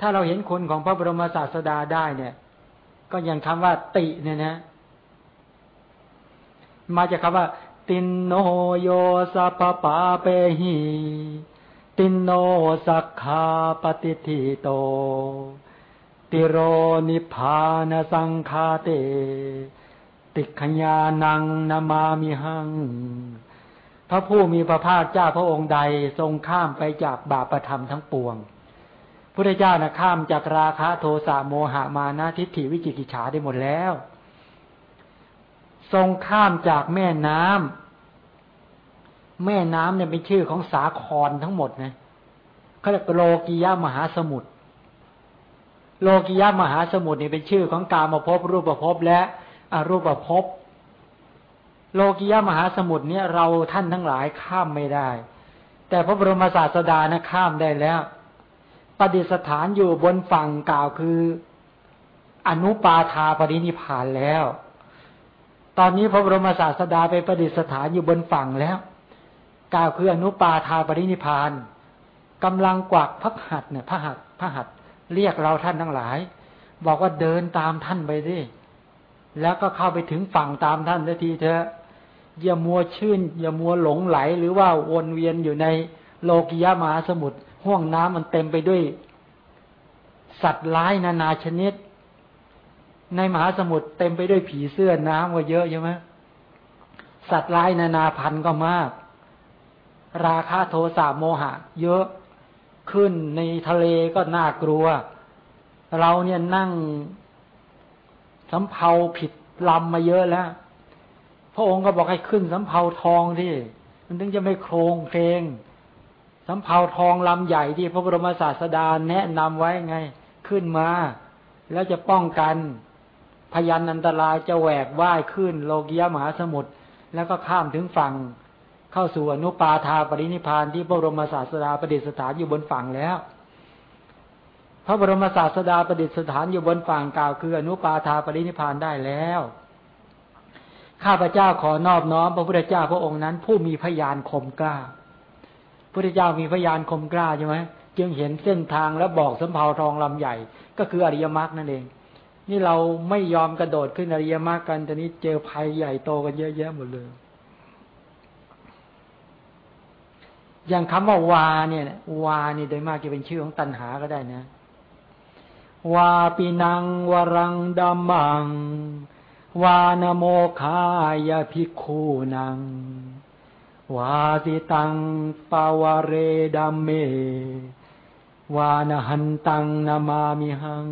ถ้าเราเห็นคุณของพระบรมศาสดาได้เนี่ย ก็ยังคำว่าติเนี่ยนะ มาจากคำว่า ตินโนโยสัพปาเปหีตินโนสักขาปฏิทิโต ติโรนิพานสังคาเต ติขญานังนามามิหัง พระผู้มีพระภาคเจ้าพระองค์ใดทรงข้ามไปจากบาปธรรมทั้งปวง พุทธเจ้านะข้ามจากราคะโทสะโมหะมานะทิฏฐิวิจิกิจฉาได้หมดแล้ว ทรงข้ามจากแม่น้ำแม่น้ำเนี่ยเป็นชื่อของสาครทั้งหมดนะเขาเรียกโลกิยามหาสมุทรโลกิยามหาสมุทรนี่เป็นชื่อของกามภพรูปภพและอรูปภพโลกิยามหาสมุทรเนี่ยเราท่านทั้งหลายข้ามไม่ได้ แต่พระบรมศาสดานะข้ามได้แล้ว ปฏิสถานอยู่บนฝั่งกล่าวคือ อนุปาทาปรินิพานแล้ว ตอนนี้พระบรมศาสดาไปประดิษฐานอยู่บนฝั่งแล้ว กล่าวคืออนุปาทาปรินิพานกำลังกวักพักหัดเนี่ยพระหัดพระหัดเรียกเราท่านทั้งหลาย บอกว่าเดินตามท่านไปดิแล้วก็เข้าไปถึงฝั่งตามท่านทีเถอะอย่ามัวชื่น อย่ามัวหลงไหล หรือว่าวนเวียนอยู่ในโลกิยามหาสมุทร ห่วงน้ำมันเต็มไปด้วย สัตว์ร้ายนานาชนิด ในมหาสมุทรเต็มไปด้วยผีเสื้อน้ำก็เยอะใช่ไหมสัตว์ร้ายนานาพันธุ์ก็มาก ราคาโทสะโมหะ เยอะขึ้นในทะเลก็น่ากลัว เราเนี่ยนั่งสำเภาผิดลำมาเยอะแล้ว พระองค์ก็บอกให้ขึ้นสำเภาทองที่มันถึงจะไม่โครงเพลง สำเภาทองลำใหญ่ที่พระบรมศาสดาแนะนำไว้ไง ขึ้นมา แล้วจะป้องกันพยันอันตรายจะแหวกว่ายขึ้นโลกียมหาสมุทรแล้วก็ข้ามถึงฝั่ง เข้าสู่อนุปาทาปรินิพานที่พระบรมศาสดาประดิษฐานอยู่บนฝั่งแล้ว พระบรมศาสดาประดิษฐานอยู่บนฝั่งกล่าวคืออนุปาทาปรินิพานได้แล้วข้าพเจ้าขอนอบน้อมพระพุทธเจ้าพระองค์นั้น ผู้มีพยานคมกล้า พุทธเจ้ามีพยานคมกล้าใช่ไหมจึงเห็นเส้นทางแล้วบอกสมภาทองลำใหญ่ ก็คืออริยมรรคนั่นเอง นี่เราไม่ยอมกระโดดขึ้นอริยมรรคกันตอนนี้เจอภัยใหญ่โตกันเยอะแยะหมดเลย อย่างคำว่าวาเนี่ยวานี่โดยมากจะเป็นชื่อของตัณหาก็ได้นะวาปีนังวรังดัมัง วานโมคายาภิกคูนัง วาสิตังปาวเรดัมเม วานหันตังนามามิหัง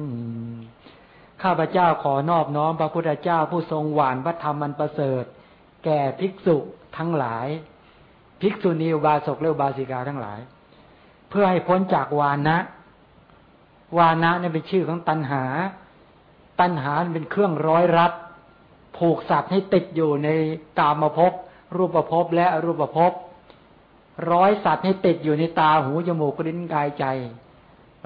ข้าพเจ้าขอนอบน้อมพระพุทธเจ้าผู้ทรงหวานพระธรรมมันประเสริฐ แก่ภิกษุทั้งหลาย ภิกษุณีอุบาสกและอุบาสิกาทั้งหลาย เพื่อให้พ้นจากวานะ วานะนี่เป็นชื่อของตัณหา ตัณหาเป็นเครื่องร้อยรัดผูกสัตว์ให้ติดอยู่ในกามภพ รูปภพและอรูปภพร้อยสัตว์ให้ติดอยู่ในตาหูจมูกลิ้นกายใจ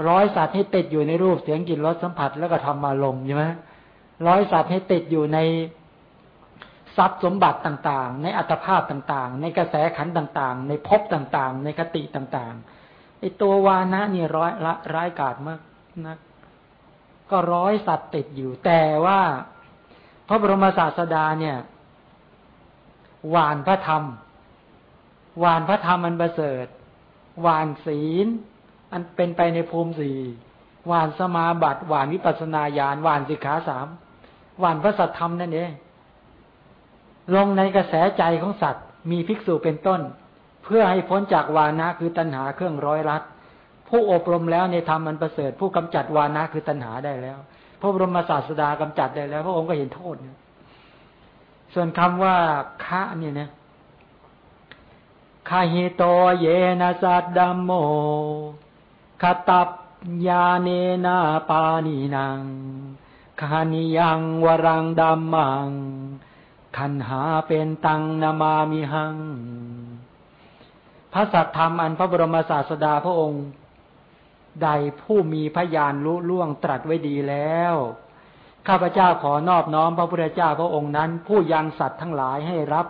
ร้อยสัตว์ให้ติดอยู่ในรูปเสียงกลิ่นรสสัมผัสแล้วก็ธรรมารมใช่ไหมร้อยสัตว์ให้ติดอยู่ในทรัพย์สมบัติต่างๆ ในอัตภาพต่างๆ ในกระแสขันต่างๆ ในภพต่างๆ ในคติต่างๆไอตัววานะนี่ร้อยละร้ายกาจมากนะก็ร้อยสัตว์ติดอยู่ แต่ว่าพระบรมศาสดาเนี่ย หวานพระธรรม หวานพระธรรมอันประเสริฐ หวานศีล อันเป็นไปในภูมิสี่หวานสมาบัติ หวานวิปัสนาญาณ หวานสิกขาสาม หวานพระสัทธรรมนั่นเอง ลงในกระแสใจของสัตว์ มีภิกษุเป็นต้น เพื่อให้พ้นจากวานะคือตัณหาเครื่องร้อยรัด ผู้อบรมแล้วในธรรมมันประเสริฐ ผู้กำจัดวานะคือตัณหาได้แล้ว พระบรมศาสดากำจัดได้แล้ว พระองค์ก็เห็นโทษเนี่ย ส่วนคำว่าคะเนี่ยนะคาหิโตเยนะสัตดัมโมคตับยาเนนาปานีนังคานิยังวรังดัมมัง คันหาเป็นตังนามามิหัง พระสัทธรรมอันพระบรมศาสดาพระองค์ ใดผู้มีพยานรู้ล่วงตรัสไว้ดีแล้ว ข้าพเจ้าขอนอบน้อมพระพุทธเจ้าพระองค์นั้น ผู้ยังสัตว์ทั้งหลายให้รับ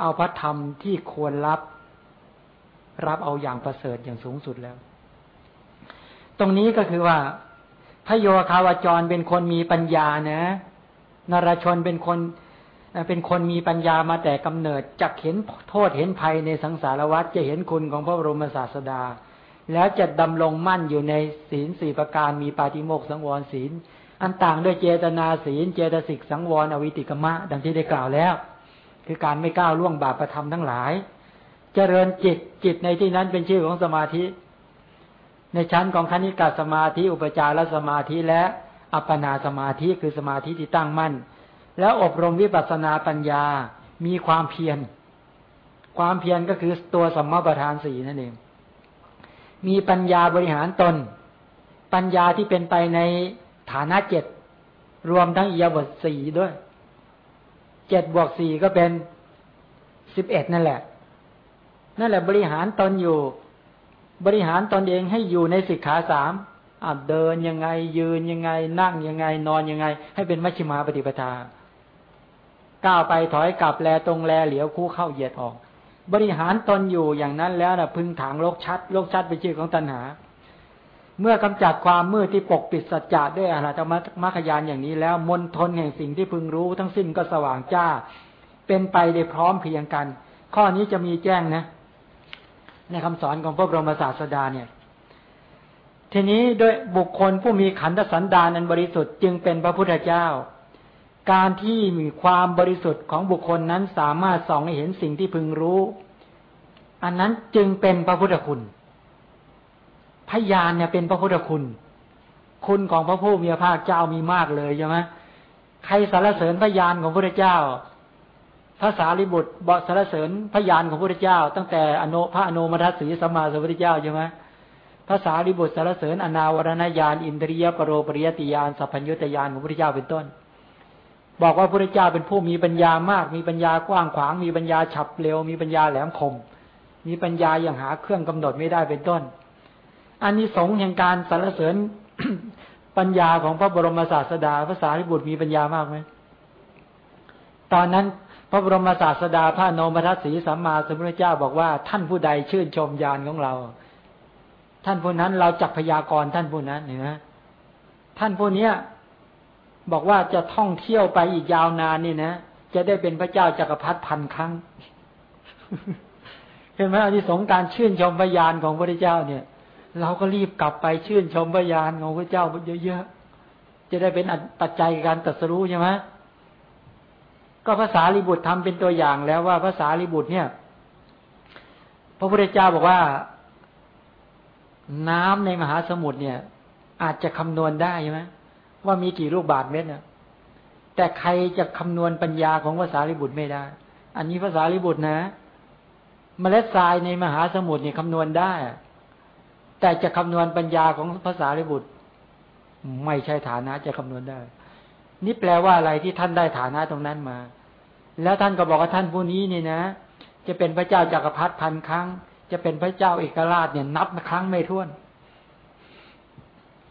เอาพระธรรมที่ควรรับ รับเอาอย่างประเสริฐอย่างสูงสุดแล้ว ตรงนี้ก็คือว่าพระโยคาวจรเป็นคนมีปัญญานะนรชนเป็นคนเป็นคนมีปัญญามาแต่กำเนิดจักเห็นโทษเห็นภัยในสังสารวัฏจะเห็นคุณของพระบรมศาสดา แล้วจะดำรงมั่นอยู่ในศีลสี่ประการมีปาฏิโมกสังวรศีล อันต่างด้วยเจตนาศีล เจตสิกสังวรอวิติกมะ ดังที่ได้กล่าวแล้ว คือการไม่ก้าวล่วงบาปประธรรมทั้งหลาย เจริญจิตจิตในที่นั้นเป็นชื่อของสมาธิ ในชั้นของคณิกาสมาธิ อุปจารสมาธิและอัปปนาสมาธิคือสมาธิที่ตั้งมั่น แล้วอบรมวิปัสสนาปัญญามีความเพียร ความเพียรก็คือตัวสัมมาประธานสี่นั่นเอง มีปัญญาบริหารตน ปัญญาที่เป็นไปใน ฐานะเจ็ดรวมทั้งอียบทสี่ด้วยเจ็ดบวกสี่ก็เป็นสิบเอ็ดนั่นแหละ นั่นแหละบริหารตนอยู่ บริหารตนเองให้อยู่ในสิกขาสามเดินยังไงยืนยังไง นั่งยังไง นอนยังไง ให้เป็นมัชฌิมาปฏิปทา ก้าวไปถอยกลับแลตรงแลเหลียวคู่เข้าเหยียดออก บริหารตนอยู่อย่างนั้นแล้วนะพึงถางโลกชัดโลกชัดเป็นชื่อของตัณหา เมื่อกำจัดความมืดที่ปกปิดสัจจะด้วยอรหัตมรรคยานอย่างนี้แล้ว มนทนแห่งสิ่งที่พึงรู้ทั้งสิ้นก็สว่างจ้า เป็นไปได้พร้อมเพียงกัน ข้อนี้จะมีแจ้งนะ ในคำสอนของพระบรมศาสดาเนี่ย ทีนี้โดยบุคคลผู้มีขันธสันดานันบริสุทธิ์จึงเป็นพระพุทธเจ้า การที่มีความบริสุทธิ์ของบุคคลนั้นสามารถส่องให้เห็นสิ่งที่พึงรู้ อันนั้นจึงเป็นพระพุทธคุณ พยานเนี่ยเป็นพระพุทธคุณ คุณของพระผู้มีพระภาคเจ้ามีมากเลยใช่ไหมใครสารเสริญพยานของพระพุทธเจ้าพระสารีบุตรบอสารเสริญพยานของพระพุทธเจ้า ตั้งแต่อนุพระอนุมัติสีสมมาสัมพุทธเจ้าใช่ไหมภาษาลิบุตรสารเสริญอนาวรณญาณอินทรียปรโรปริยติญาณสัพพัญญุตญาณของพระพุทธเจ้าเป็นต้น บอกว่าพระเจ้าเป็นผู้มีปัญญามาก มีปัญญากว้างขวาง มีปัญญาฉับเร็ว มีปัญญาแหลมคม มีปัญญาอย่างหาเครื่องกำหนดไม่ได้เป็นต้น อันนี้สงแห่งการสรรเสริญปัญญาของพระบรมศาสดาภาษาริบุตรมีปัญญามากไหมตอนนั้นพระบรมศาสดาพระนมทัศสีสัมมาสัมพุทธเจ้าบอกว่า ท่านผู้ใดชื่นชมญาณของเรา ท่านผู้นั้นเราจักพยากรท่านผู้นั้นเห็นไหมท่านผู้เนี้ยบอกว่าจะท่องเที่ยวไปอีกยาวนานนี่นะจะได้เป็นพระเจ้าจักรพรรดิพันครั้งเห็นไหมอันนี้สงการชื่นชมพยานของพระเจ้าเนี่ย เราก็รีบกลับไปชื่นชมพยานของพระเจ้าเยอะๆ จะได้เป็นปัจจัยการตัดสู้ใช่ไหมก็ภาษาลิบุตรทำเป็นตัวอย่างแล้วว่าภาษาลิบุตรเนี่ย พระพุทธเจ้าบอกว่า น้ำในมหาสมุทรเนี่ย อาจจะคำนวณได้ใช่ไหมว่ามีกี่ลูกบาทเม็ดเนี่ยแต่ใครจะคำนวณปัญญาของภาษาลิบุตรไม่ได้ อันนี้ภาษาลิบุตรนะเมล็ดทรายในมหาสมุทรเนี่ยคำนวณได้ แต่จะคำนวณปัญญาของภาษาลิบุตร ไม่ใช่ฐานะจะคำนวณได้ นี่แปลว่าอะไรที่ท่านได้ฐานะตรงนั้นมา แล้วท่านก็บอกว่าท่านผู้นี้นี่นะ จะเป็นพระเจ้าจากักรพรรดิพันครั้ง จะเป็นพระเจ้าเอกราชเนี่ยนับครั้งไม่ถ้วน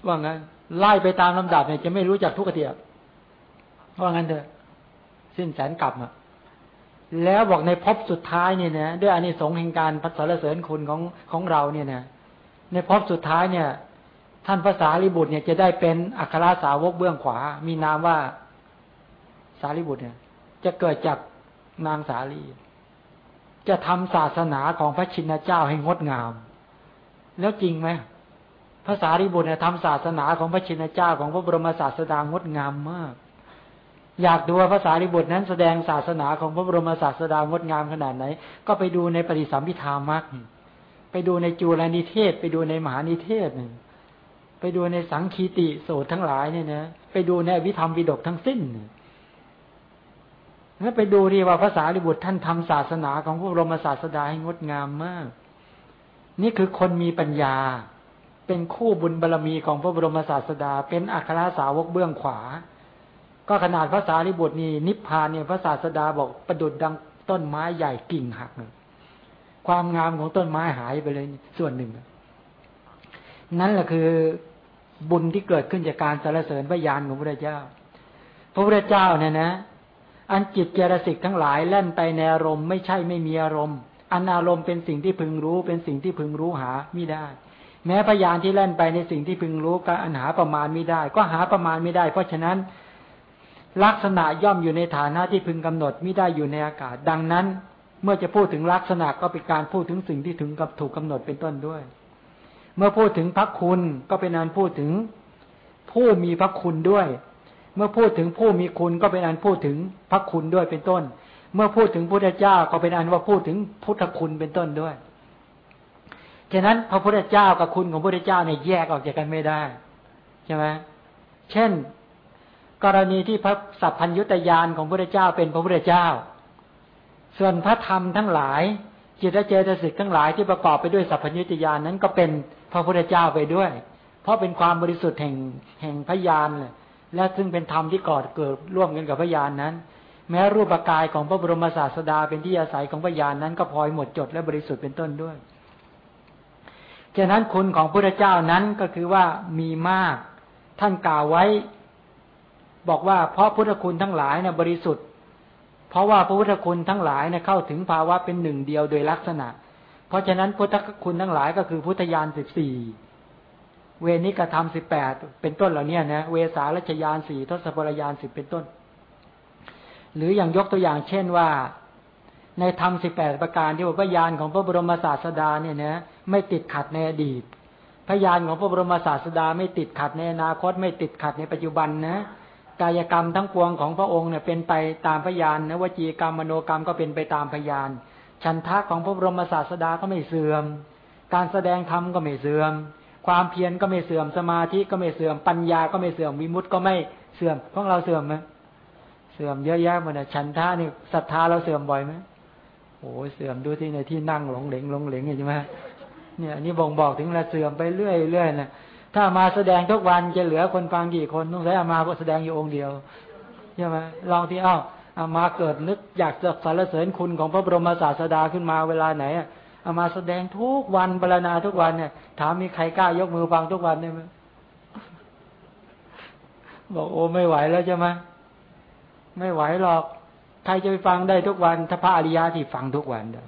ว่างั้นไล่ไปตามลำดับเนี่ยจะไม่รู้จักทุกขเตียว่างั้นเถอะสิ้นแสนกลับอะแล้วบอกในภพสุดท้ายเนี่ยนะด้วยอานิสงส์แห่งการพัฒนาเสริญคุณของของเราเนี่ยนะ ในภพสุดท้ายเนี่ย ท่านภาษาลิบุตรเนี่ยจะได้เป็นอัครสาวกเบื้องขวา มีนามว่าสารีบุตรเนี่ย จะเกิดจากนางสาลี จะทำศาสนาของพระชินเจ้าให้งดงาม แล้วจริงไหมภาษาริบุตรเนี่ยทำศาสนาของพระชินเจ้าของพระบรมศาสดางดงามมาก อยากดูว่าภาษาริบุตรนั้นแสดงศาสนาของพระบรมศาสดางดงามขนาดไหน ก็ไปดูในปฏิสัมพิธามัก ไปดูในจูลนิเทศ ไปดูในมหานิเทศหนึ่งไปดูในสังคีติโสตทั้งหลายเนี่ยนะไปดูในวิธรรมวิดกทั้งสิ้นแล้วไปดูดีว่าภาษาริบุตรท่านทำศาสนาของพระบรมศาสดาให้งดงามมาก นี่คือคนมีปัญญา เป็นคู่บุญบารรมีของพระบรมศาสดา เป็นอัครสาวกเบื้องขวา ก็ขนาดภาษาลิบุตรนี่นิพพานเนี่ยพระศาสดาบอกประดุดดังต้นไม้ใหญ่กิ่งหักเลย ความงามของต้นไม้หายไปเลยส่วนหนึ่ง นั่นแหละคือบุญที่เกิดขึ้นจากการสรรเสริญพระยานของพระเจ้า พระพุทธเจ้าเนี่ยนะ อันจิตเจรสิกทั้งหลายแล่นไปในอารมณ์ไม่ใช่ไม่มีอารมณ์อันอารมณ์เป็นสิ่งที่พึงรู้ เป็นสิ่งที่พึงรู้หาไม่ได้ แม้พยานที่แล่นไปในสิ่งที่พึงรู้ก็อันหาประมาณไม่ได้ ก็หาประมาณไม่ได้ เพราะฉะนั้น ลักษณะย่อมอยู่ในฐานะที่พึงกำหนดไม่ได้อยู่ในอากาศ ดังนั้น เมื่อจะพูดถึงลักษณะก็เป็นการพูดถึงสิ่งที่ถึงกับถูกกาหนดเป็นต้นด้วย เมื่อพูดถึงพระคุณก็เป็นการพูดถึงผู้มีพระคุณด้วย เมื่อพูดถึงผู้มีคุณก็เป็นอันพูดถึงพระคุณด้วยเป็นต้น เมื่อพูดถึงพุทธเจ้าก็เป็นอันว่าพูดถึงพุทธคุณเป็นต้นด้วย ฉะนั้นพระพุทธเจ้ากับคุณของพระพุทธเจ้าเนี่ยแยกออกจากกันไม่ได้ใช่ไหมเช่น กรณีที่พระสัพพัญยุตยานของพระพุทธเจ้าเป็นพระพุทธเจ้า ส่วนพระธรรมทั้งหลาย จิตเจตสิกทั้งหลายที่ประกอบไปด้วยสัพพัญยุตยานนั้นก็เป็นพระพุทธเจ้าไปด้วย เพราะเป็นความบริสุทธิ์แห่งแห่งพยานเลยและซึ่งเป็นธรรมที่ก่อเกิดร่วมกันกับพยานนั้น แม้รูปกายของพระบรมศาสดาเป็นที่อาศัยของพยานนั้น ก็พลอยหมดจดและบริสุทธิ์เป็นต้นด้วยฉะนั้นคุณของพระเจ้านั้นก็คือว่ามีมาก ท่านกล่าวไว้ บอกว่าเพราะพุทธคุณทั้งหลายเนี่ยบริสุทธิ์ เพราะว่าพระพุทธคุณทั้งหลายเนี่ยเข้าถึงภาวะเป็นหนึ่งเดียวโดยลักษณะ เพราะฉะนั้นพุทธคุณทั้งหลายก็คือพุทธญาณสิบสี่เวนิกธรรมสิบแปดเป็นต้นเหล่านี้นะเวสาลัชยานสี่ทศพลยานสิบเป็นต้น หรืออย่างยกตัวอย่างเช่นว่า ในธรรมสิบแปดประการที่บอกว่าญาณของพระบรมศาสดาเนี่ยนะไม่ติดขัดในอดีตพยานของพระบรมศาสดาไม่ติดขัดในอนาคต ไม่ติดขัดในปัจจุบันนะ กายกรรมทั้งปวงของพระองค์เนี่ยเป็นไปตามพยานนะวจีกรรมมโนกรรมก็เป็นไปตามพยาน ฉันทะของพระบรมศาสดาก็ไม่เสื่อม การแสดงธรรมก็ไม่เสื่อม ความเพียรก็ไม่เสื่อมสมาธิก็ไม่เสื่อมปัญญาก็ไม่เสื่อมวิมุตติก็ไม่เสื่อมพวกเราเสื่อมไหมเสื่อมเยอะแยะหมดนะฉันทะนี่ศรัทธาเราเสื่อมบ่อยไหมโอ้เสื่อมดูที่ในที่นั่งหลงเหลงหลงเหลงใช่ไหมเนี่ยอันนี้บ่งบอกถึงละเสื่อมไปเรื่อยเรื่อยนะ ถ้ามาแสดงทุกวันจะเหลือคนฟังกี่คนต้องใช้อามาก็แสดงอยู่องค์เดียวใช่ไหมลองที่อ้าวอามาเกิดนึกอยากจะสรรเสริญคุณของพระบรมศาสดาขึ้นมาเวลาไหนอามาแสดงทุกวันบรรณาทุกวันเนี่ย ถามมีใครกล้ายกมือฟังทุกวันได้ไหมบอกโอ้ไม่ไหวแล้วใช่ไหมไม่ไหวหรอกใครจะไปฟังได้ทุกวัน ถ้าพระอริยะที่ฟังทุกวันได้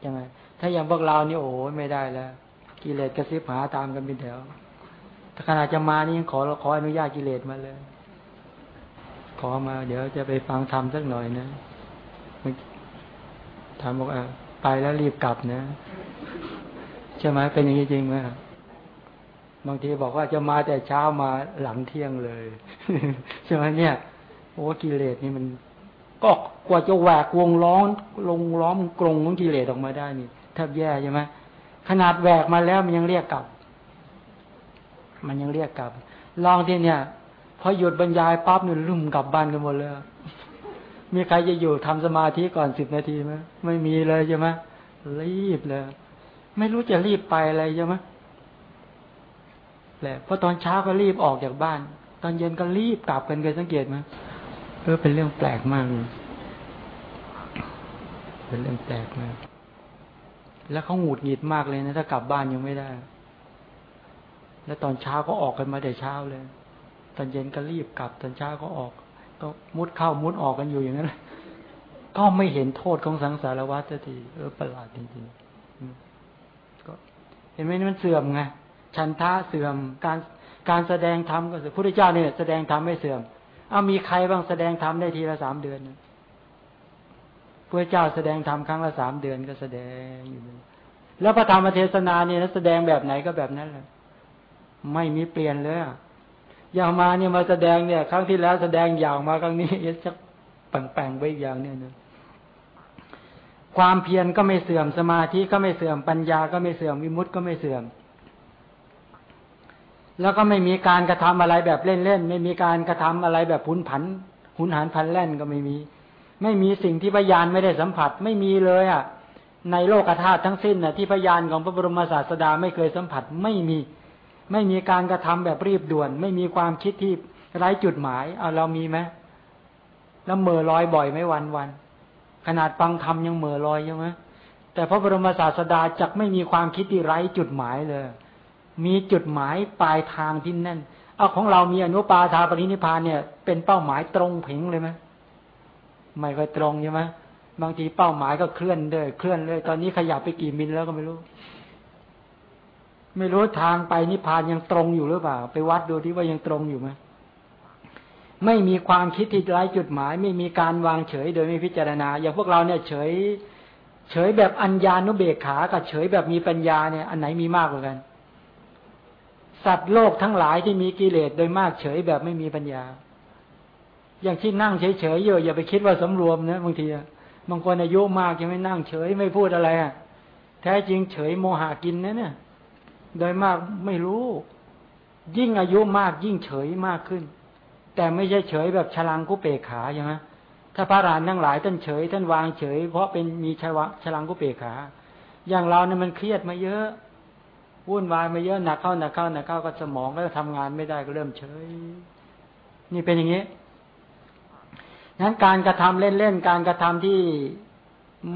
ใช่ไหมถ้าอย่างพวกเรานี่โอ้ไม่ได้แล้ว กิเลสกระซิบหาตามกันเป็นแถวถ้าขณะจะมานี่ขอขออนุญาตกิเลสมาเลย ขอมา เดี๋ยวจะไปฟังธรรมสักหน่อยนะถามบอกอะไปแล้วรีบกลับนะใช่ไหมเป็นอย่างนี้จริงไหมบางทีบอกว่าจะมาแต่เช้ามาหลังเที่ยงเลยใช่ไหมเนี่ยโอ้กิเลสนี่มัน ก็กว่าจะแหวกวงล้อมลงล้อมกรงของกิเลสออกมาได้นี่แทบแย่ใช่ไหม ขนาดแหวกมาแล้วมันยังเรียกกลับ มันยังเรียกกลับ ลองที่เนี่ยพอหยุดบรรยายปั๊บเนี่ยลุ่มกลับบ้านกันหมดเลย มีใครจะอยู่ทำสมาธิก่อนสิบนาทีไหมไม่มีเลยใช่ไหมรีบเลย ไม่รู้จะรีบไปอะไรใช่ไหมแหละเพราะตอนเช้าก็รีบออกจากบ้าน ตอนเย็นก็รีบกลับกันเคยสังเกตไหมเออเป็นเรื่องแปลกมาก เป็นเรื่องแปลกมาก แล้วเขาหงุดหงิดมากเลยนะถ้ากลับบ้านยังไม่ได้ แล้วตอนเช้าก็ออกกันมาแต่เช้าเลย ตอนเย็นก็รีบกลับ ตอนเช้าก็ออก ก็มุดเข้ามุดออกกันอยู่อย่างนั้นก็ไม่เห็นโทษของสังสารวัฏทีเออประหลาดจริงๆก็เห็นไหมนี่มันเสื่อมไงชันท่าเสื่อมการการแสดงธรรมก็เสื่อมพระพุทธเจ้าเนี่ยแสดงธรรมไม่เสื่อมเอามีใครบ้างแสดงธรรมได้ทีละสามเดือน พระเจ้าแสดงธรรมครั้งละสามเดือนก็แสดงอยู่แล้วพระธรรมเทศนาเนี่ยแสดงแบบไหนก็แบบนั้นแหละไม่มีเปลี่ยนเลยอย่างมาเนี่ยมาแสดงเนี่ย ครั้งที่แล้วแสดงอย่างมาครั้งนี้จะแปลงๆไว้อย่างเนี่ยนะความเพียรก็ไม่เสื่อมสมาธิก็ไม่เสื่อมปัญญาก็ไม่เสื่อมวิมุตติก็ไม่เสื่อม แล้วก็ไม่มีการกระทำอะไรแบบเล่นๆไม่มีการกระทำอะไรแบบหุนผัน หุนหันพันแล่นก็ไม่มี ไม่มีสิ่งที่พยานไม่ได้สัมผัสไม่มีเลยอะ ในโลกธาตุทั้งสิ้นน่ะที่พยานของพระบรมศาสดาไม่เคยสัมผัสไม่มี ไม่มีการกระทำแบบรีบด่วน ไม่มีความคิดที่ไร้จุดหมายเอาเรามีไหมแล้วเมื่อลอยบ่อยไหมวันวันขนาดฟังธรรมยังเมื่อลอยใช่ไหมแต่พระบรมศาสดาจักไม่มีความคิดที่ไร้จุดหมายเลย มีจุดหมายปลายทางที่แน่น เอาของเรามีอนุปาทาปรินิพานเนี่ย เป็นเป้าหมายตรงเพ่งเลยไหม ไม่ค่อยตรงใช่ไหมบางทีเป้าหมายก็เคลื่อนเลยเคลื่อนเลย ตอนนี้ขยับไปกี่มิลแล้วก็ไม่รู้ ไม่รู้ทางไปนิพพานยังตรงอยู่หรือเปล่า ไปวัดดูที่ว่ายังตรงอยู่ไหมไม่มีความคิดที่ไร้จุดหมาย ไม่มีการวางเฉย โดยไม่พิจารณา อย่างพวกเราเนี่ยเฉย เฉยแบบอัญญานุเบกขากับเฉยแบบมีปัญญาเนี่ย อันไหนมีมากกว่ากัน สัตว์โลกทั้งหลายที่มีกิเลสโดยมากเฉยแบบไม่มีปัญญา อย่างที่นั่งเฉยๆเยอะอย่าไปคิดว่าสำรวมนะบางทีบางคนอายุมากยังไม่นั่งเฉยไม่พูดอะไรอะแท้จริงเฉยโมหากินนะเนี่ย โดยมากไม่รู้ ยิ่งอายุมากยิ่งเฉยมากขึ้น แต่ไม่ใช่เฉยแบบฉลังกุเปกขาใช่ไหมถ้าพระรานทั้งหลายท่านเฉย ท่านวางเฉย เพราะเป็นมีชวะฉลังกุเปกขา อย่างเราเนี่ยมันเครียดมาเยอะวุ่นวายมาเยอะหนักเข้าหนักเข้าหนักเข้าก็สมองก็ทำงานไม่ได้ก็เริ่มเฉย นี่เป็นอย่างนี้ นั้นการกระทำเล่นๆ การกระทำที่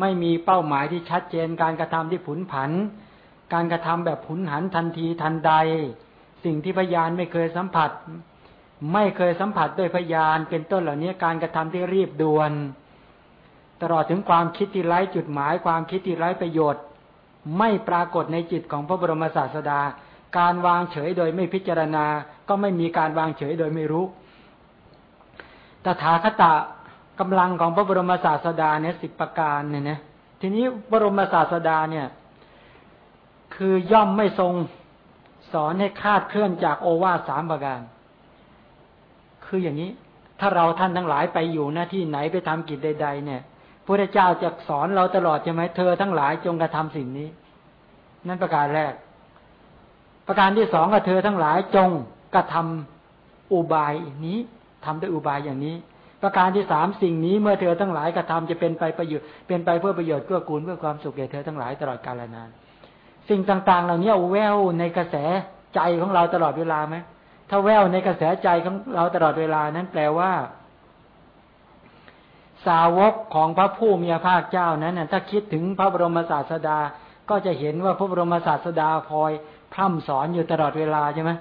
ไม่มีเป้าหมายที่ชัดเจน การกระทำที่ผุนผัน การกระทำแบบผุนหันทันทีทันใด สิ่งที่พยานไม่เคยสัมผัส ไม่เคยสัมผัสด้วยพยานเป็นต้นเหล่านี้การกระทำที่รีบด่วน ตลอดถึงความคิดที่ไร้จุดหมาย ความคิดที่ไร้ประโยชน์ ไม่ปรากฏในจิตของพระบรมศาสดา การวางเฉยโดยไม่พิจารณา ก็ไม่มีการวางเฉยโดยไม่รู้ ตถาคตะกำลังของพระบรมศาสดาเนี่ยสิบประการเนี่ยนะทีนี้บรมศาสดาเนี่ย คือย่อมไม่ทรงสอนให้คาดเคลื่อนจากโอวาสสามประการ คืออย่างนี้ ถ้าเราท่านทั้งหลายไปอยู่หน้าที่ไหนไปทำกิจใด ๆ เนี่ยพระเจ้าจะสอนเราตลอดใช่ไหมเธอทั้งหลายจงกระทำสิ่งนี้ นั่นประการแรก ประการที่สองก็เธอทั้งหลายจงกระทำอุบายนี้ ทำด้วยอุบายอย่างนี้ ประการที่สามสิ่งนี้เมื่อเธอทั้งหลายกระทาจะเป็นไปประโยชน์เป็นไปเพื่อประโยชน์เพื่อกูลเพื่อความสุขแก่เธอทั้งหลายตลอดกาลนาน สิ่งต่างๆ เหล่านี้แววในกระแสใจของเราตลอดเวลาไหมถ้าแววในกระแสใจของเราตลอดเวลานั้นแปลว่า สาวกของพระผู้มีพระภาคเจ้านั้นถ้าคิดถึงพระบรมศาสดา ก็จะเห็นว่าพระบรมศาสดาคอยพร่ำสอนอยู่ตลอดเวลาใช่ไหม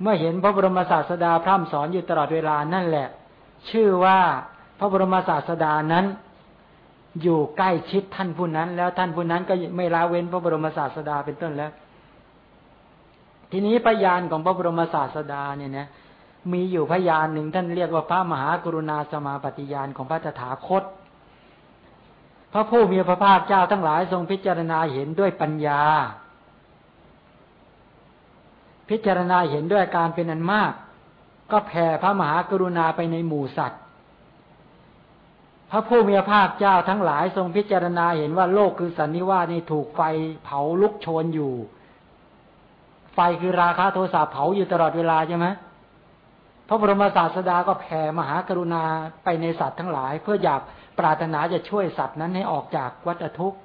เมื่อเห็นพระบรมศาสดาพร่ำสอนอยู่ตลอดเวลานั่นแหละ ชื่อว่าพระบรมศาสดานั้น อยู่ใกล้ชิดท่านผู้นั้น แล้วท่านผู้นั้นก็ไม่ละเว้นพระบรมศาสดาเป็นต้นแล้ว ทีนี้พยานของพระบรมศาสดาเนี่ยนะมีอยู่พยานหนึ่งท่านเรียกว่าพระมหากรุณาสมาปฏิญาณของพระตถาคต พระผู้มีพระภาคเจ้าทั้งหลายทรงพิจารณาเห็นด้วยปัญญา พิจารณาเห็นด้วยการเป็นอันมาก ก็แผ่พระมหากรุณาไปในหมู่สัตว์ พระผู้มีพระภาคเจ้าทั้งหลายทรงพิจารณาเห็นว่าโลกคือสันนิวาสนี่ถูกไฟเผาลุกโชนอยู่ ไฟคือราคาโทสะเผาอยู่ตลอดเวลาใช่ไหมพระบรมศาสดาก็แผ่มหากรุณาไปในสัตว์ทั้งหลาย เพื่ออยากปรารถนาจะช่วยสัตว์นั้นให้ออกจากวัฏทุกข์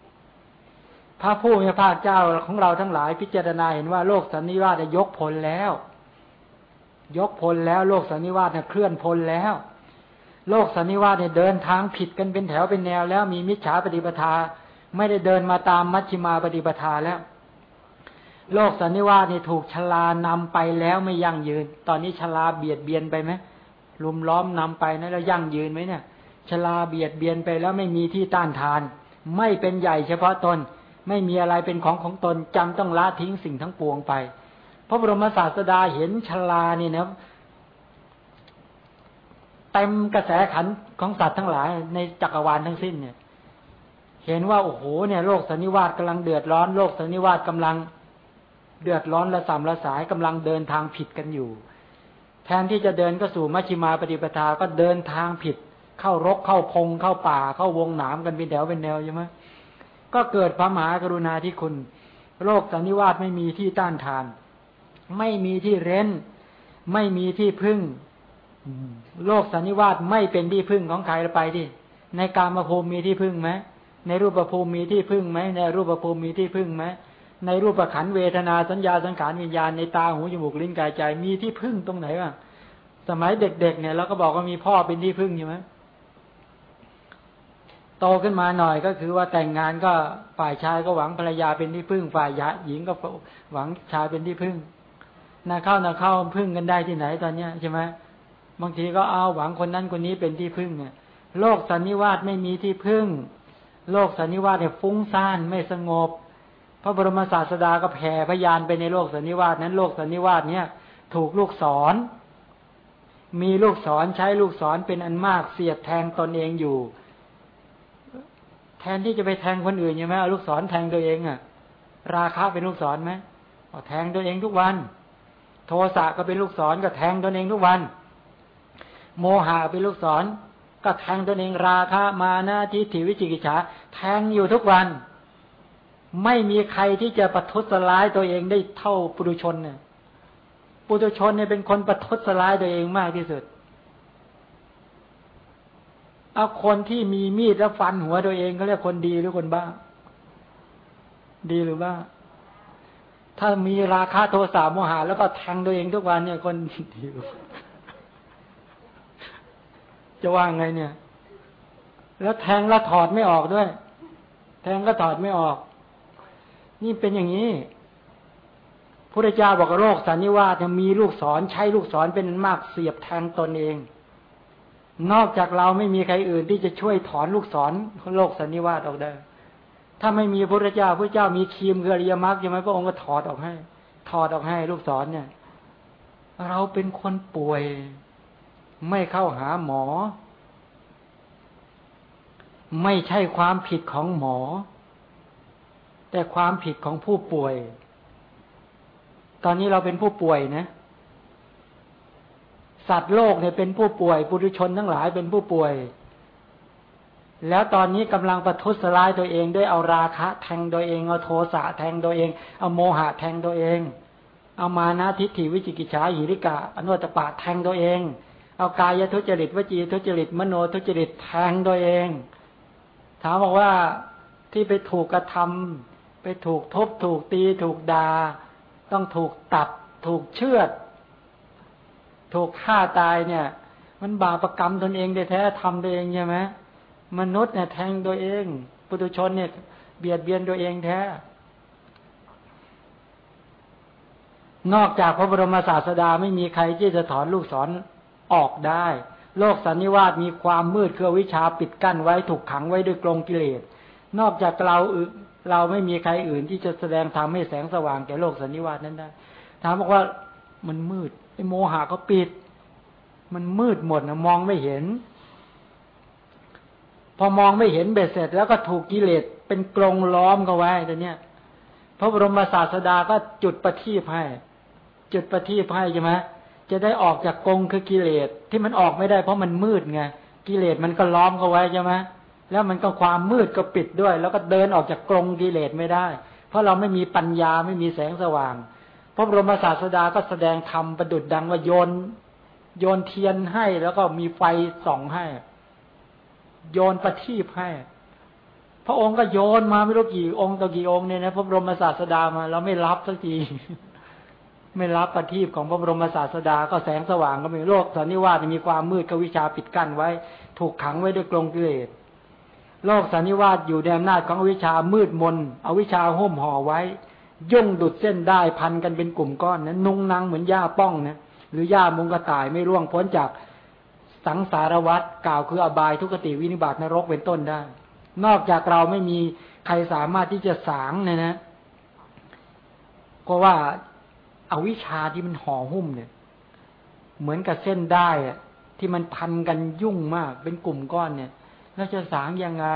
พระผู้มีพระเจ้าของเราทั้งหลายพิจารณาเห็นว่าโลกสันนิวาสยกพลแล้ว ยกพลแล้วโลกสันนิวาสเนี่ยเคลื่อนพลแล้ว โลกสันนิวาสเนี่ยเดินทางผิดกันเป็นแถวเป็นแนว แล้วมีมิจฉาปฏิปทา ไม่ได้เดินมาตามมัชฌิมาปฏิปทาแล้ว โลกสันนิวาสเนี่ยถูกชลานำไปแล้วไม่ยั่งยืน ตอนนี้ชลาเบียดเบียนไปไหมลุมล้อมนำไปนะแล้วยั่งยืนไหมเนี่ยชลาเบียดเบียนไปแล้วไม่มีที่ต้านทาน ไม่เป็นใหญ่เฉพาะตน ไม่มีอะไรเป็นของของตนจำต้องละทิ้งสิ่งทั้งปวงไป พระบรมศาสดาเห็นชลานี่นะเต็มกระแสขันของสัตว์ทั้งหลายในจักรวาลทั้งสิ้นเนี่ย เห็นว่าโอ้โหเนี่ยโลกสันนิวาสกำลังเดือดร้อนโลกสันนิวาสกำลังเดือดร้อนละสามละสายกำลังเดินทางผิดกันอยู่ แทนที่จะเดินก็สู่มัชฌิมาปฏิปทาก็เดินทางผิด เข้ารกเข้าพงเข้าป่าเข้าวงหนามกันเป็นแถวเป็นแนวใช่ไหม ก็เกิดพระมหากรุณาธิคุณ โลกสันนิวาสไม่มีที่ต้านทาน ไม่มีที่เร้น ไม่มีที่พึ่ง โลกสันนิวาสไม่เป็นที่พึ่งของใครไปที่ในการมาภูมิมีที่พึ่งไหมในรูปภูมิมีที่พึ่งไหมในรูปภูมิมีที่พึ่งไหมในรูปขันเวทนาสัญญาสังขารวิญญาณในตาหูจมูกลิ้นกายใจมีที่พึ่งตรงไหนบ้างสมัยเด็กๆเนี่ยเราก็บอกว่ามีพ่อเป็นที่พึ่งอยู่ไหม โตขึ้นมาหน่อยก็คือว่าแต่งงานก็ฝ่ายชายก็หวังภรรยาเป็นที่พึ่ง ฝ่ายหญิงก็หวังชายเป็นที่พึ่งนาเข้านาเข้าพึ่งกันได้ที่ไหนตอนเนี้ยใช่ไหมบางทีก็เอาหวังคนนั้นคนนี้เป็นที่พึ่งเนี่ยโลกสันนิวาสไม่มีที่พึ่ง โลกสันนิวาสเนี่ยฟุ้งซ่านไม่สงบ พระบรมศาสดาก็แผ่พยานไปในโลกสันนิวาสนั้นโลกสันนิวาสเนี่ย ถูกลูกศร มีลูกศรใช้ลูกศรเป็นอันมากเสียบแทงตนเองอยู่ แทนที่จะไปแทงคนอื่นใช่ไหมเอาลูกศรแทงตัวเองอะราคะเป็นลูกศรไหมแทงตัวเองทุกวัน โทสะก็เป็นลูกศรก็แทงตัวเองทุกวัน โมหะเป็นลูกศร ก็แทงตัวเองราคะมานะทิฏฐิวิจิกิจฉาแทงอยู่ทุกวัน ไม่มีใครที่จะประทุษร้ายตัวเองได้เท่าปุถุชนเนี่ยปุถุชนเนี่ยเป็นคนประทุษร้ายตัวเองมากที่สุด เอาคนที่มีมีดแล้วฟันหัวตัวเองเขาเรียกคนดีหรือคนบ้า ดีหรือบ้า ถ้ามีราคาโทสะโมหะแล้วก็แทงตัวเองทุกวันเนี่ยคนดีจะว่าไงเนี่ย แล้วแทงแล้วถอดไม่ออกด้วย แทงก็ถอดไม่ออก นี่เป็นอย่างนี้พระเจ้าบอกโรคสันนิวาสมีลูกศรใช้ลูกศรเป็นมากเสียบแทงตนเอง นอกจากเราไม่มีใครอื่นที่จะช่วยถอนลูกศรโรคสันนิวาสออกได้ ถ้าไม่มีพระเจ้าพระเจ้ามีคีมเกอริยมรรคใช่ไหมพระองค์ก็ถอดออกให้ ถอดออกให้ลูกศรเนี่ย เราเป็นคนป่วย ไม่เข้าหาหมอ ไม่ใช่ความผิดของหมอ แต่ความผิดของผู้ป่วย ตอนนี้เราเป็นผู้ป่วยนะ สัตว์โลกเนี่ยเป็นผู้ป่วยปุถุชนทั้งหลายเป็นผู้ป่วย แล้วตอนนี้กำลังประทุษร้ายตัวเองด้วยเอาราคะ แทงตัวเองเอาโทสะแทงตัวเอง เอาโมหะแทงตัวเอง เอามานะทิฏฐิวิจิกิจฉาหิริกะอนุตตปะแทงตัวเอง เอากายทุจริตวจีทุจริตมโนทุจริตแทงตัวเอง ถามบอกว่าที่ไปถูกกระทำไปถูกทบถูกตีถูกดา่าต้องถูกตัดถูกเชือด ถูกฆ่าตายเนี่ย มันบาปรกรรมตนเองแท้ทำตัวเองใช่ไหมมนุษย์เนี่ยแทงตัวเองปุถุชนเนี่ย เบียดเบียนตัวเองแท้ นอกจากพระบรมศาสดาไม่มีใครที่จะถอนลูกศรออกได้ โลกสันนิวาสมีความมืดเคือวิชาปิดกั้นไว้ถูกขังไว้ด้วยกรงกิเลส นอกจากเราเราไม่มีใครอื่นที่จะแสดงทำให้แสงสว่างแก่โลกสันนิวาสนั้นได้ ถามบอกว่ามันมืด ไอ้โมหะก็ปิด มันมืดหมดนะมองไม่เห็น พอมองไม่เห็นเบ็ดเสร็จ แล้วก็ถูกกิเลสเป็นกรงล้อมเขาไว้แต่เนี้ยพระบรมศาสดาก็จุดประทีปให้ จุดประทีปให้ใช่ไหมจะได้ออกจากกรงคือกิเลสที่มันออกไม่ได้เพราะมันมืดไงกิเลสมันก็ล้อมเขาไว้ใช่ไหมแล้วมันก็ความมืดก็ปิดด้วย แล้วก็เดินออกจากกรงกิเลสไม่ได้ เพราะเราไม่มีปัญญาไม่มีแสงสว่าง พระบรมศาสดาก็แสดงธรรมประดุดดังว่าโยน โยนเทียนให้แล้วก็มีไฟส่องให้ โยนประทีปให้ พระองค์ก็โยนมาไม่รู้กี่องค์ต่อกี่องค์เนี่ยนะพระบรมศาสดามาเราไม่รับสักทีไม่รับปฏิบของพระบรมศาสดาก็แสงสว่างก็มีโลกสันนิวาสมีความมืดกวิชาปิดกั้นไว้ ถูกขังไว้ด้วยกรงกิเลสโลกสันนิวาสอยู่ในอำนาจของอวิชามืดมน อวิชาห่มห่อไว้ ยุ่งดุดเส้นได้พันกันเป็นกลุ่มก้อนนะนุ่งนางเหมือนหญ้าป้องนะหรือหญ้ามุงกระต่ายไม่ร่วงพ้นจากสังสารวัฏกล่าวคืออบายทุกติวินิบาตนรกเป็นต้นได้ นอกจากเราไม่มีใครสามารถที่จะสางเนี่ยนะ ก็ว่าอาวิชาที่มันห่อหุ้มเนี่ย เหมือนกับเส้นได้อะที่มันพันกันยุ่งมาก เป็นกลุ่มก้อนเนี่ยเราจะสางยังไง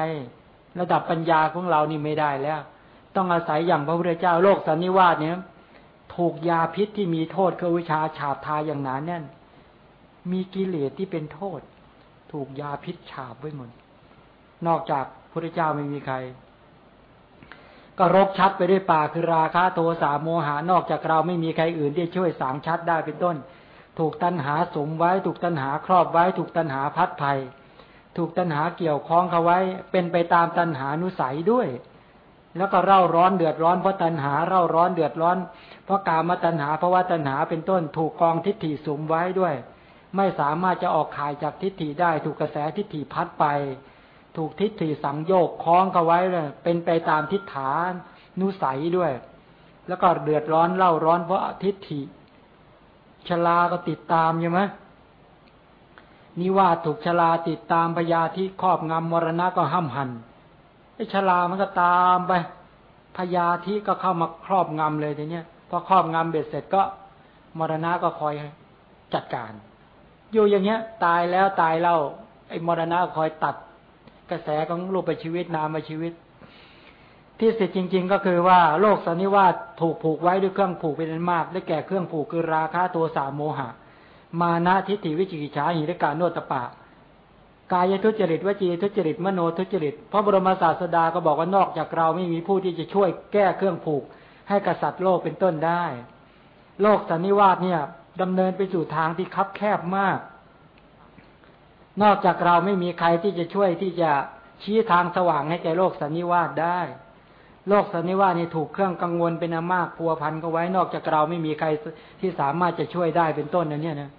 ระดับปัญญาของเรานี่ไม่ได้แล้ว ต้องอาศัยอย่างพระพุทธเจ้าโลกสันนิวาสเนี่ยถูกยาพิษที่มีโทษคือวิชาฉาบทาอย่างหนาแน่น มีกิเลสที่เป็นโทษ ถูกยาพิษฉาบไว้หมดนอกจากพระเจ้าไม่มีใคร ก็รบชัดไปด้วยป่าคือราคะโทสะโมหานอกจากเราไม่มีใครอื่นที่ช่วยสางชัดได้เป็นต้น ถูกตัณหาสมไว้ ถูกตัณหาครอบไว้ ถูกตัณหาพัดภัย ถูกตัณหาเกี่ยวคล้องเขาไว้ เป็นไปตามตัณหานุสัยด้วย แล้วก็เร่าร้อนเดือดร้อนเพราะตัณหาเร่าร้อนเดือดร้อน เพราะกามตัณหาเพราะว่าตัณหาเป็นต้นถูกกองทิฏฐิสมไว้ด้วย ไม่สามารถจะออกขายจากทิฏฐิได้ ถูกกระแสทิฏฐิพัดไป ถูกทิฏฐิสังโยกคล้องเขาไว้เลยเป็นไปตามทิฏฐานนุสัยด้วย แล้วก็เดือดร้อนเล่าร้อนเพราะทิฏฐิชลาก็ติดตามใช่ไหมนิว่าถูกชลาติดตามพยาที่ครอบงำมรณะก็ห้ามหัน ไอ้ชลามันก็ตามไปพยาธิก็เข้ามาครอบงำเลยทีเนี้ยพอครอบงำเบ็ดเสร็จก็มรณะก็คอยจัดการ อยู่อย่างเงี้ย ตายแล้วตายเล่าไอ้มรณะคอยตัดกระแสของรูปไปชีวิตนามไปชีวิต ที่สิจริง ๆ ก็คือว่าโลกสันนิวาสถูกผูกไว้ด้วยเครื่องผูกเป็นมาก ได้แก่เครื่องผูกคือราคะตัวสามโมหะ มานะทิฏฐิวิจิกิจฉาหิริการโนตปะ กายทุจริตวจีทุจริตมโนทุจริตพระบรมศาสดาก็บอกว่านอกจากเราไม่มีผู้ที่จะช่วยแก้เครื่องผูก ให้กับสัตว์โลกเป็นต้นได้ โลกสันนิวาสเนี่ยดำเนินไปสู่ทางที่คับแคบมาก นอกจากเราไม่มีใครที่จะช่วยที่จะชี้ทางสว่างให้แก่โลกสันนิวาสได้ โลกสันนิวาสนี่ถูกเครื่องกังวลเป็นอันมากพัวพันก็ไว้ นอกจากเราไม่มีใครที่สามารถจะช่วยได้เป็นต้นนะเนี่ยนะ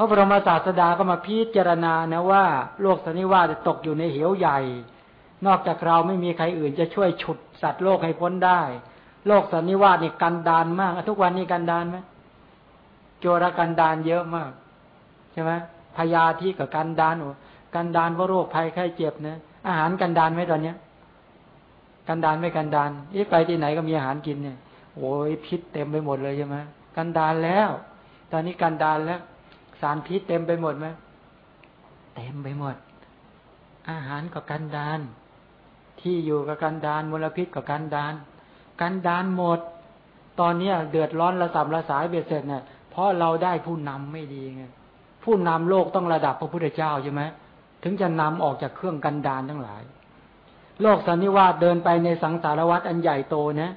ระบรมศาสดาก็มาพิจารณานะว่า โลกสันนิวาสตกอยู่ในเหวใหญ่ นอกจากเราไม่มีใครอื่นจะช่วยฉุดสัตว์โลกให้พ้นได้ โลกสันนิวาสนี่กันดานมากทุกวันนี้กันดานไหมโจรกันดานเยอะมากใช่ไหมพยาธิกับกันดานโอ้กันดานเพราโรคภัยไข้เจ็บนะอาหารกันดานไหมตอนเนี้ย กันดานไม่กันดานยี่ไปที่ไหนก็มีอาหารกินเนี่ยโอ้ยพิษเต็มไปหมดเลยใช่ไหมกันดานแล้ว ตอนนี้กันดานแล้ว สารพิษเต็มไปหมดไหมเต็มไปหมด อาหารกับกันดานที่อยู่กับกันดานมลพิษกับกันดานกันดานหมด ตอนนี้เดือดร้อนระสำระสายเบียดเสร็จเนี่ยเพราะเราได้ผู้นำไม่ดีไงผู้นำโลกต้องระดับพระพุทธเจ้าใช่ไหมถึงจะนำออกจากเครื่องกันดานทั้งหลาย โลกสันนิวาสเดินไปในสังสารวัฏอันใหญ่โตนะ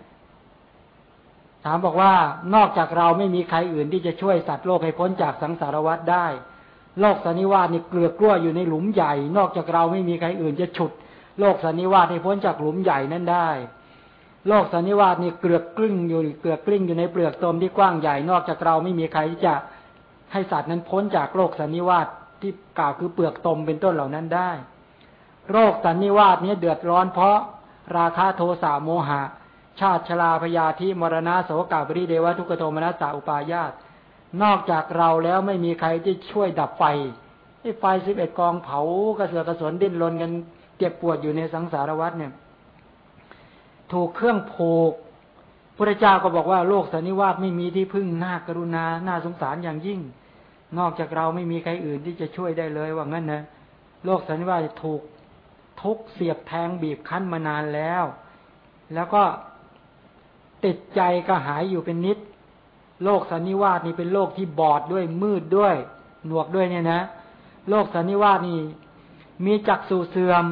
ถามบอกว่านอกจากเราไม่มีใครอื่นที่จะช่วยสัตว์โลกให้พ้นจากสังสารวัฏได้ โลกสันนิวาสนี่เกลือกลั้วอยู่ในหลุมใหญ่ นอกจากเราไม่มีใครอื่นจะฉุด โลกสันนิวาสให้พ้นจากหลุมใหญ่นั้นได้ โลกสันนิวาสนี่เกลือกกลิ้งอยู่เกลือกกลิ้งอยู่ในเปลือกตมที่กว้างใหญ่ นอกจากเราไม่มีใครที่จะให้สัตว์นั้นพ้นจากโลกสันนิวาสที่กล่าวคือเปลือกตมเป็นต้นเหล่านั้นได้ โรคสันนิวาสนี้เดือดร้อนเพราะราคาโทสะโมหะ ชาติชลาพยาธิมรณะโสกาบริเดวะทุกโทมนัสสาอุปายาตนอกจากเราแล้วไม่มีใครที่ช่วยดับไฟไอ้ไฟสิบเอ็ดกองเผากระเสือกระสนดิ้นรนกันเจ็บปวดอยู่ในสังสารวัฏเนี่ย ถูกเครื่องผูกพระเจ้าก็บอกว่าโลกสันนิวาสไม่มีที่พึ่งน่ากรุณาน่าสงสารอย่างยิ่ง นอกจากเราไม่มีใครอื่นที่จะช่วยได้เลยว่างั้นนะโลกสันนิวาสถูกทุกเสียบแทงบีบคั้นมานานแล้ว แล้วก็ ติดใจก็หายอยู่เป็นนิด โลกสันนิวาสนี่เป็นโลกที่บอดด้วยมืดด้วย หนวกด้วยเนี่ยนะ โลกสันนิวาสนี่มีจักสู่เสื่อม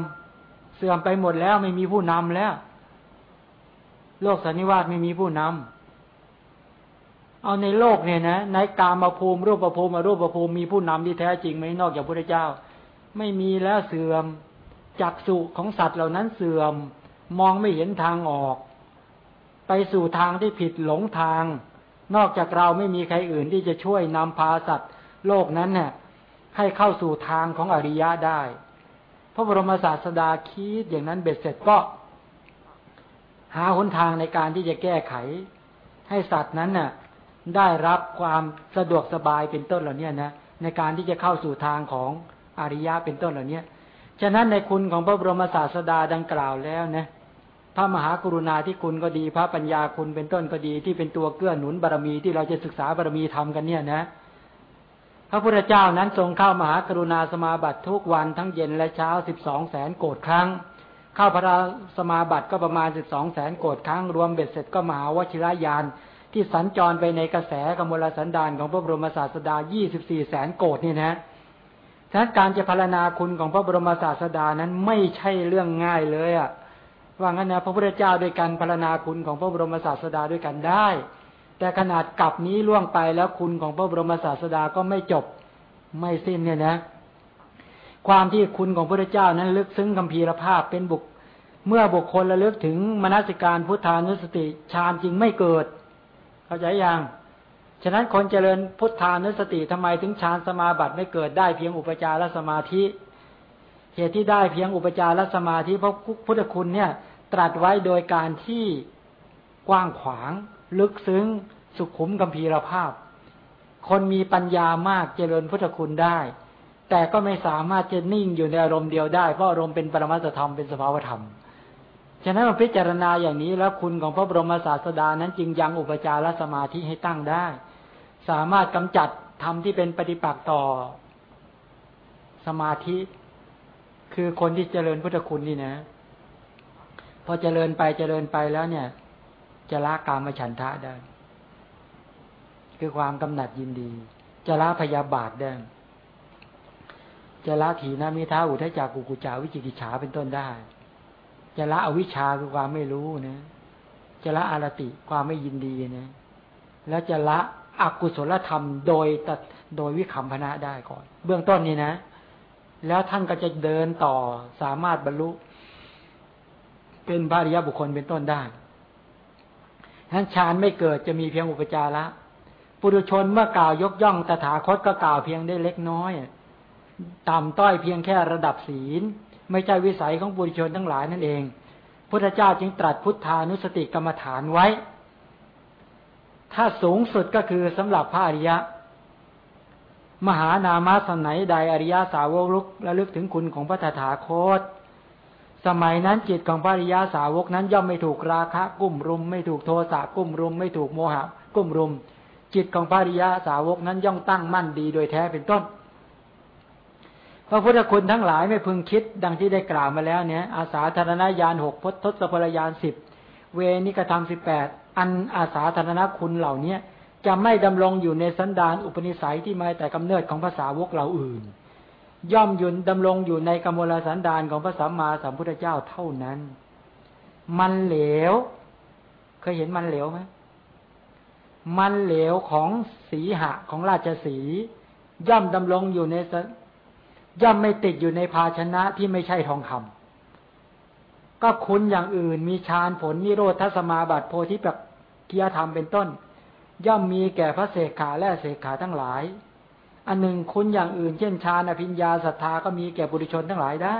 เสื่อมไปหมดแล้วไม่มีผู้นำแล้ว โลกสันนิวาสไม่มีผู้นำเอาในโลกเนี่ยนะในกามาภูมิรูปภูมิรูปภูมิมีผู้นำที่แท้จริงไหมนอกจากพระเจ้า ไม่มีแล้วเสื่อมจักสุของสัตว์เหล่านั้นเสื่อม มองไม่เห็นทางออก ไปสู่ทางที่ผิดหลงทาง นอกจากเราไม่มีใครอื่นที่จะช่วยนำพาสัตว์โลกนั้นเนี่ยให้เข้าสู่ทางของอริยะได้ พระบรมศาสดาคิดอย่างนั้นเบ็ดเสร็จก็ หาหนทางในการที่จะแก้ไข ให้สัตว์นั้นน่ะ ได้รับความสะดวกสบายเป็นต้นเหล่านี้นะในการที่จะเข้าสู่ทางของอริยะเป็นต้นเหล่านี้ฉะนั้นในคุณของพระบรมศาสดาดังกล่าวแล้วนะ พระมหากรุณาที่คุณก็ดี พระปัญญาคุณเป็นต้นก็ดี ที่เป็นตัวเกื้อหนุนบารมีที่เราจะศึกษาบารมีทำกันเนี่ยนะ พระพุทธเจ้านั้นทรงเข้ามหากรุณาสมาบัติทุกวันทั้งเย็นและเช้าสิบสองแสนโกดครั้ง เข้าพระสมาบัติก็ประมาณสิบสองแสนโกดครั้ง รวมเบ็ดเสร็จก็มหาวชิรยาน ที่สัญจรไปในกระแสกมลสันดานของพระบรมศาสดายี่สิบสี่แสนโกดนี่นะฉะนั้นการจะพารณาคุณของพระบรมศาสดานั้นไม่ใช่เรื่องง่ายเลยอะ่ะ ว่างั้นนะพระพุทธเจ้าด้วยกันพารณาคุณของพระบรมศาสดาด้วยกันได้ แต่ขนาดกลับนี้ล่วงไปแล้วคุณของพระบรมศาสดาก็ไม่จบไม่สิ้นเนี่ยนะ ความที่คุณของพระพุทธเจ้านั้นลึกซึ้งคำพีรภาพเป็นบุคเมื่อบุคคลระลึกถึงมนสิการพุทธานุสติฌานจริงไม่เกิด เข้าใจยังฉะนั้นคนเจริญพุทธานุสติทำไมถึงฌานสมาบัติไม่เกิดได้เพียงอุปจารสมาธิเหตุที่ได้เพียงอุปจารสมาธิเพราะพุทธคุณเนี่ย ตรัสไว้โดยการที่กว้างขวาง ลึกซึ้ง สุขุมกัมพีรภาพ คนมีปัญญามากเจริญพุทธคุณได้ แต่ก็ไม่สามารถจะนิ่งอยู่ในอารมณ์เดียวได้ เพราะอารมณ์เป็นปรมัตธรรมเป็นสภาวธรรมฉะนั้นพิจารณาอย่างนี้แล้วคุณของพระบรมศาสดานั้นจึงยังอุปจารสมาธิให้ตั้งได้ สามารถกำจัดทำที่เป็นปฏิปักษ์ต่อสมาธิ คือคนที่เจริญพุทธคุณนี่นะ พอเจริญไปเจริญไปแล้วเนี่ย จะละกามฉันทะได้ คือความกำหนัดยินดี จะละพยาบาทได้ จะละถีนามิท้าอุทจักกุกุจาวิจิกิจฉาเป็นต้นได้ จะละอวิชชาคือความไม่รู้นะจะละอารติความไม่ยินดีนะ แล้วจะละอกุศลธรรมโดยตัดโดยวิคัมพนะได้ก่อน เบื้องต้นนี้นะ แล้วท่านก็จะเดินต่อสามารถบรรลุ เป็นภาริยบุคคลเป็นต้นได้ทั้นฌานไม่เกิดจะมีเพียงอุปจาระปุถุชนเมื่อกล่าวยกย่องตถาคตก็กล่าวเพียงได้เล็กน้อย ต่ำต้อยเพียงแค่ระดับศีล ไม่ใช่วิสัยของบุริชนทั้งหลายนั่นเอง พุทธเจ้าจึงตรัสพุทธานุสติกรรมฐานไว้ ถ้าสูงสุดก็คือสำหรับพระอริยะ มหานามาสมัยใดอริยาสาวกลุกระลึกถึงคุณของพระตถาคต สมัยนั้นจิตของพระริยาสาวกนั้น ย่อมไม่ถูกราคะกุ้มรุม ไม่ถูกโทสะกุ้มรุม ไม่ถูกโมหะกุ้มรุม จิตของพระริยาสาวกนั้นย่อมตั้งมั่นดีโดยแท้เป็นต้น พระพุทธคุณทั้งหลายไม่พึงคิดดังที่ได้กล่าวมาแล้วเนี่ยอาสาธารณญาณหกพทศพลยานสิบเวนิกธรรมสิบแปดอันอาสาธารณคุณเหล่าเนี้ยจะไม่ดำรงอยู่ในสันดานอุปนิสัยที่มาแต่กำเนิดของภาษาวกเราอื่น ย่อมยุนดำรงอยู่ในกมลสันดานของพระสัมมาสัมพุทธเจ้าเท่านั้น มันเหลว เคยเห็นมันเหลวไหมมันเหลวของสีหะของราชสีย่อมดำรงอยู่ในย่อมไม่ติดอยู่ในภาชนะที่ไม่ใช่ทองคำก็คุณอย่างอื่นมีฌานผลนิโรธทัศมาบัติโพธิแบบกิยธรรมเป็นต้น ย่อมมีแก่พระเสกขาและเสกขาทั้งหลาย อันหนึ่งคุณอย่างอื่นเช่นฌานอภิญญาศรัทธาก็มีแก่บุริชนทั้งหลายได้